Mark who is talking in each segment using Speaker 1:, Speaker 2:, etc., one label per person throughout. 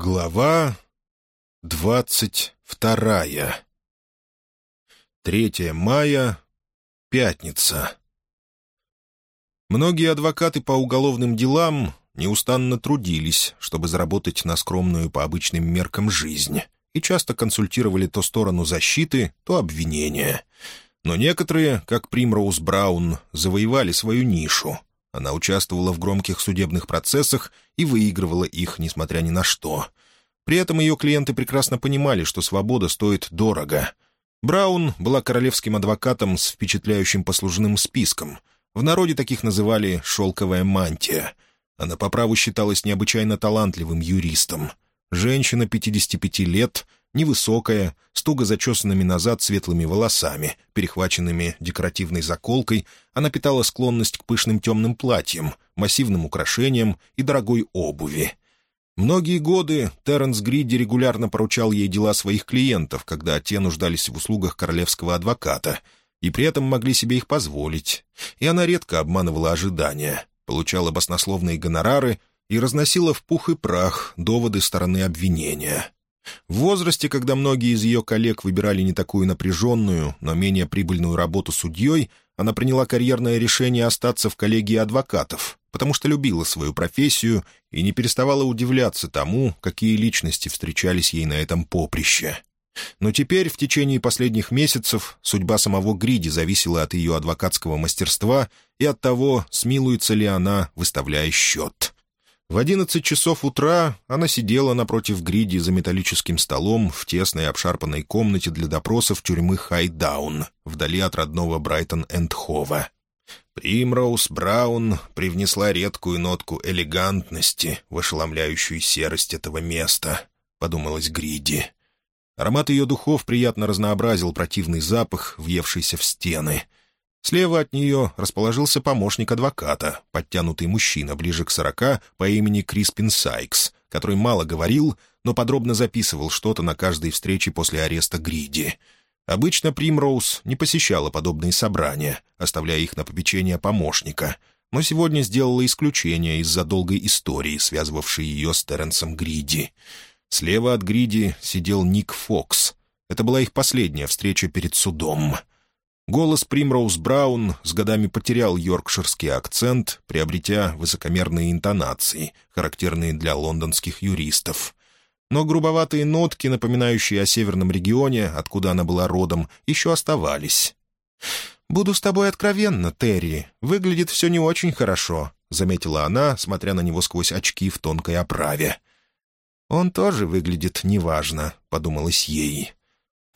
Speaker 1: Глава двадцать вторая. 3 мая, пятница. Многие адвокаты по уголовным делам неустанно трудились, чтобы заработать на скромную по обычным меркам жизнь, и часто консультировали то сторону защиты, то обвинения. Но некоторые, как Примроуз Браун, завоевали свою нишу — она участвовала в громких судебных процессах и выигрывала их, несмотря ни на что. При этом ее клиенты прекрасно понимали, что свобода стоит дорого. Браун была королевским адвокатом с впечатляющим послужным списком. В народе таких называли «шелковая мантия». Она по праву считалась необычайно талантливым юристом. Женщина 55 лет — Невысокая, с туго зачесанными назад светлыми волосами, перехваченными декоративной заколкой, она питала склонность к пышным темным платьям, массивным украшениям и дорогой обуви. Многие годы Терренс Гриди регулярно поручал ей дела своих клиентов, когда те нуждались в услугах королевского адвоката, и при этом могли себе их позволить. И она редко обманывала ожидания, получала баснословные гонорары и разносила в пух и прах доводы стороны обвинения. В возрасте, когда многие из ее коллег выбирали не такую напряженную, но менее прибыльную работу судьей, она приняла карьерное решение остаться в коллегии адвокатов, потому что любила свою профессию и не переставала удивляться тому, какие личности встречались ей на этом поприще. Но теперь, в течение последних месяцев, судьба самого Гриди зависела от ее адвокатского мастерства и от того, смилуется ли она, выставляя счет. В одиннадцать часов утра она сидела напротив Гриди за металлическим столом в тесной обшарпанной комнате для допросов тюрьмы Хайдаун, вдали от родного Брайтон-энд-Хова. Примроуз Браун привнесла редкую нотку элегантности в ошеломляющую серость этого места, — подумалась Гриди. Аромат ее духов приятно разнообразил противный запах, въевшийся в стены — Слева от нее расположился помощник адвоката, подтянутый мужчина ближе к сорока по имени Криспин Сайкс, который мало говорил, но подробно записывал что-то на каждой встрече после ареста Гриди. Обычно Примроуз не посещала подобные собрания, оставляя их на попечение помощника, но сегодня сделала исключение из-за долгой истории, связывавшей ее с Терренсом Гриди. Слева от Гриди сидел Ник Фокс. Это была их последняя встреча перед судом — Голос Примроуз Браун с годами потерял йоркширский акцент, приобретя высокомерные интонации, характерные для лондонских юристов. Но грубоватые нотки, напоминающие о северном регионе, откуда она была родом, еще оставались. «Буду с тобой откровенна, Терри. Выглядит все не очень хорошо», — заметила она, смотря на него сквозь очки в тонкой оправе. «Он тоже выглядит неважно», — подумалось ей.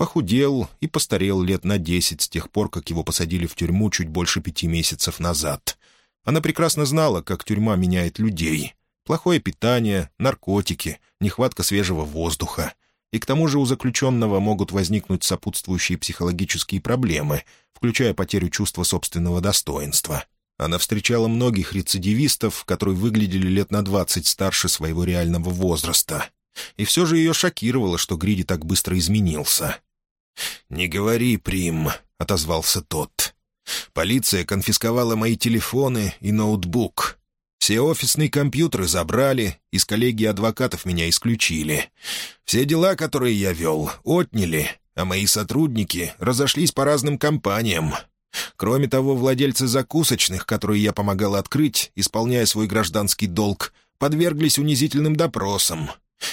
Speaker 1: Похудел и постарел лет на десять с тех пор, как его посадили в тюрьму чуть больше пяти месяцев назад. Она прекрасно знала, как тюрьма меняет людей. Плохое питание, наркотики, нехватка свежего воздуха. И к тому же у заключенного могут возникнуть сопутствующие психологические проблемы, включая потерю чувства собственного достоинства. Она встречала многих рецидивистов, которые выглядели лет на двадцать старше своего реального возраста. И все же ее шокировало, что Гриди так быстро изменился. «Не говори, Прим», — отозвался тот. «Полиция конфисковала мои телефоны и ноутбук. Все офисные компьютеры забрали, из коллегии адвокатов меня исключили. Все дела, которые я вел, отняли, а мои сотрудники разошлись по разным компаниям. Кроме того, владельцы закусочных, которые я помогал открыть, исполняя свой гражданский долг, подверглись унизительным допросам.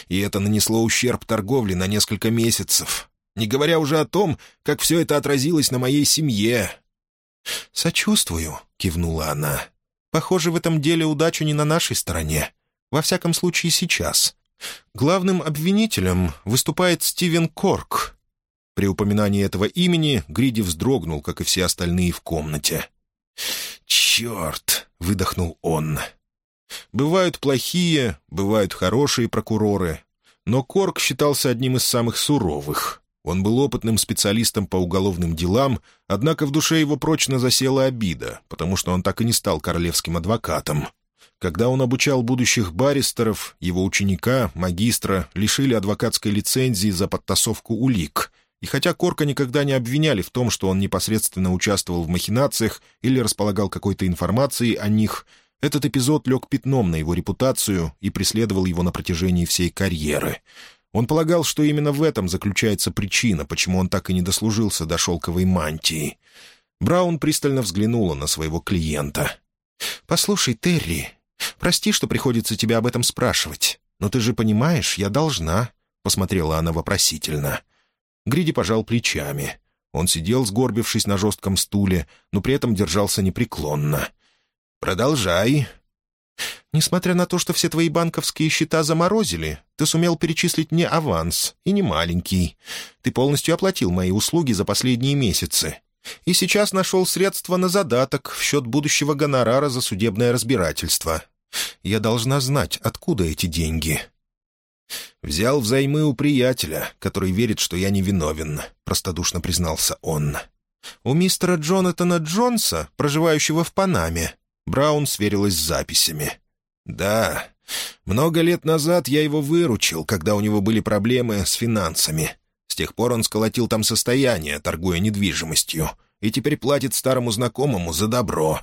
Speaker 1: И это нанесло ущерб торговле на несколько месяцев, не говоря уже о том, как все это отразилось на моей семье».
Speaker 2: «Сочувствую», — кивнула она. «Похоже, в этом деле удача не на нашей стороне. Во всяком случае, сейчас. Главным обвинителем выступает Стивен Корк».
Speaker 1: При упоминании этого имени Гриди вздрогнул, как и все остальные в комнате.
Speaker 2: «Черт!» — выдохнул он.
Speaker 1: Бывают плохие, бывают хорошие прокуроры, но Корк считался одним из самых суровых. Он был опытным специалистом по уголовным делам, однако в душе его прочно засела обида, потому что он так и не стал королевским адвокатом. Когда он обучал будущих баристеров, его ученика, магистра, лишили адвокатской лицензии за подтасовку улик. И хотя Корка никогда не обвиняли в том, что он непосредственно участвовал в махинациях или располагал какой-то информацией о них, Этот эпизод лег пятном на его репутацию и преследовал его на протяжении всей карьеры. Он полагал, что именно в этом заключается причина, почему он так и не дослужился до шелковой мантии. Браун пристально взглянула на своего клиента. «Послушай, Терри, прости, что приходится тебя об этом спрашивать, но ты же понимаешь, я должна», — посмотрела она вопросительно. Гриди пожал плечами. Он сидел, сгорбившись на жестком стуле, но при этом держался непреклонно. «Продолжай». «Несмотря на то, что все твои банковские счета заморозили, ты сумел перечислить мне аванс, и не маленький. Ты полностью оплатил мои услуги за последние месяцы. И сейчас нашел средства на задаток в счет будущего гонорара за судебное разбирательство. Я должна знать, откуда эти деньги». «Взял взаймы у приятеля, который верит, что я невиновен», — простодушно признался он. «У мистера Джонатана Джонса, проживающего в Панаме, Браун сверилась с записями. «Да, много лет назад я его выручил, когда у него были проблемы с финансами. С тех пор он сколотил там состояние, торгуя недвижимостью, и теперь платит старому знакомому за добро».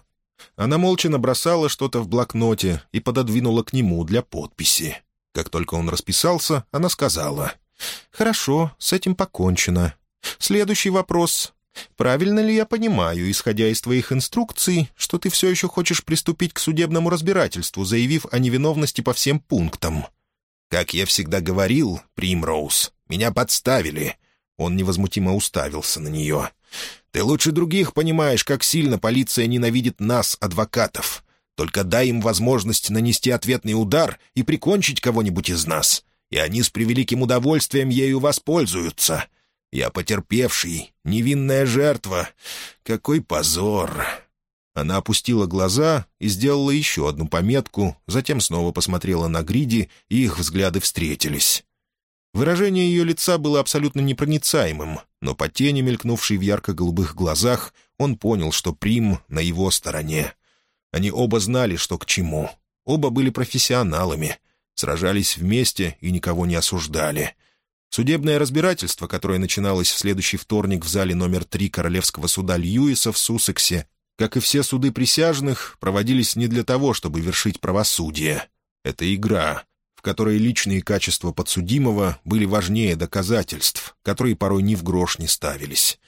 Speaker 1: Она молча набросала что-то в блокноте и пододвинула к нему для подписи. Как только он расписался, она сказала. «Хорошо, с этим покончено. Следующий вопрос. Правильно ли я понимаю, исходя из твоих инструкций, что ты все еще хочешь приступить к судебному разбирательству, заявив о невиновности по всем пунктам?» «Как я всегда говорил, Примроуз, меня подставили». Он невозмутимо уставился на нее. «Ты лучше других понимаешь, как сильно полиция ненавидит нас, адвокатов. Только дай им возможность нанести ответный удар и прикончить кого-нибудь из нас, и они с превеликим удовольствием ею воспользуются. Я потерпевший, невинная жертва. Какой позор!» Она опустила глаза и сделала еще одну пометку, затем снова посмотрела на Гриди, и их взгляды встретились. Выражение ее лица было абсолютно непроницаемым, но по тени, мелькнувшей в ярко-голубых глазах, он понял, что Прим на его стороне. Они оба знали, что к чему. Оба были профессионалами, сражались вместе и никого не осуждали — Судебное разбирательство, которое начиналось в следующий вторник в зале номер 3 Королевского суда Льюиса в Суссексе, как и все суды присяжных, проводились не для того, чтобы вершить правосудие. Это игра, в которой личные качества подсудимого были важнее доказательств, которые порой ни в грош не ставились.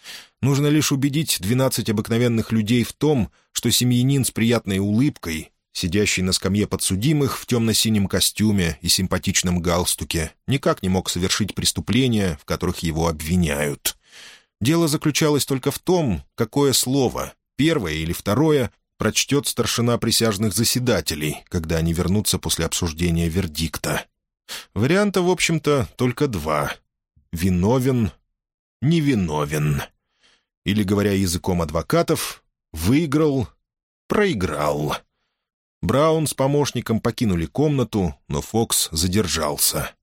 Speaker 1: Нужно лишь убедить 12 обыкновенных людей в том, что семьянин с приятной улыбкой сидящий на скамье подсудимых в темно-синем костюме и симпатичном галстуке, никак не мог совершить преступления, в которых его обвиняют. Дело заключалось только в том, какое слово, первое или второе, прочтет старшина присяжных заседателей, когда они вернутся после обсуждения вердикта. Варианта, в общем-то, только два. Виновен, невиновен. Или, говоря языком адвокатов, выиграл, проиграл. Браун с помощником покинули комнату, но Фокс задержался.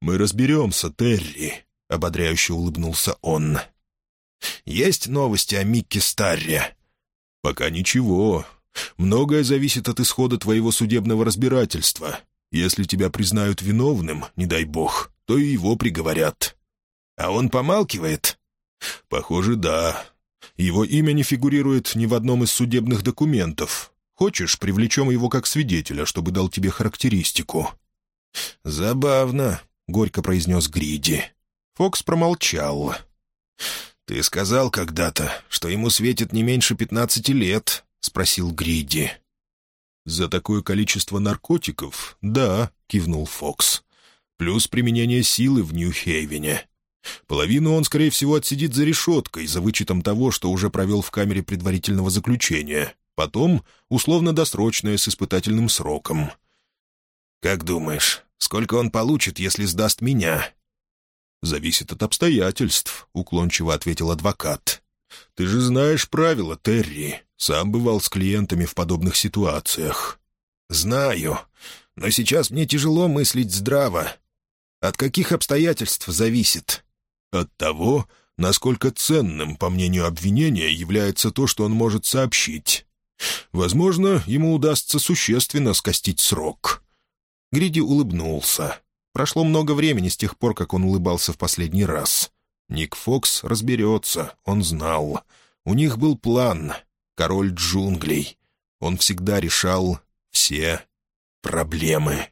Speaker 1: «Мы разберемся, Терри», — ободряюще улыбнулся он. «Есть новости о Микке Старре?» «Пока ничего. Многое зависит от исхода твоего судебного разбирательства. Если тебя признают виновным, не дай бог, то и его приговорят». «А он помалкивает?» «Похоже, да. Его имя не фигурирует ни в одном из судебных документов, Хочешь, привлечем его как свидетеля, чтобы дал тебе характеристику?» «Забавно», — горько произнес Гриди. Фокс промолчал. «Ты сказал когда-то, что ему светит не меньше пятнадцати лет?» — спросил Гриди. «За такое количество наркотиков? Да», — кивнул Фокс. «Плюс применение силы в Нью-Хейвене. Половину он, скорее всего, отсидит за решеткой, за вычетом того, что уже провел в камере предварительного заключения. Потом условно-досрочное с испытательным сроком. «Как думаешь, сколько он получит, если сдаст меня?» «Зависит от обстоятельств», — уклончиво ответил адвокат. «Ты же знаешь правила, Терри. Сам бывал с клиентами в подобных ситуациях». «Знаю, но сейчас мне тяжело мыслить здраво. От каких обстоятельств зависит?» «От того, насколько ценным, по мнению обвинения, является то, что он может сообщить. Возможно, ему удастся существенно скостить срок». Гриди улыбнулся. Прошло много времени с тех пор, как он улыбался в последний раз. Ник Фокс разберется, он знал. У них был план — король джунглей. Он всегда решал все проблемы.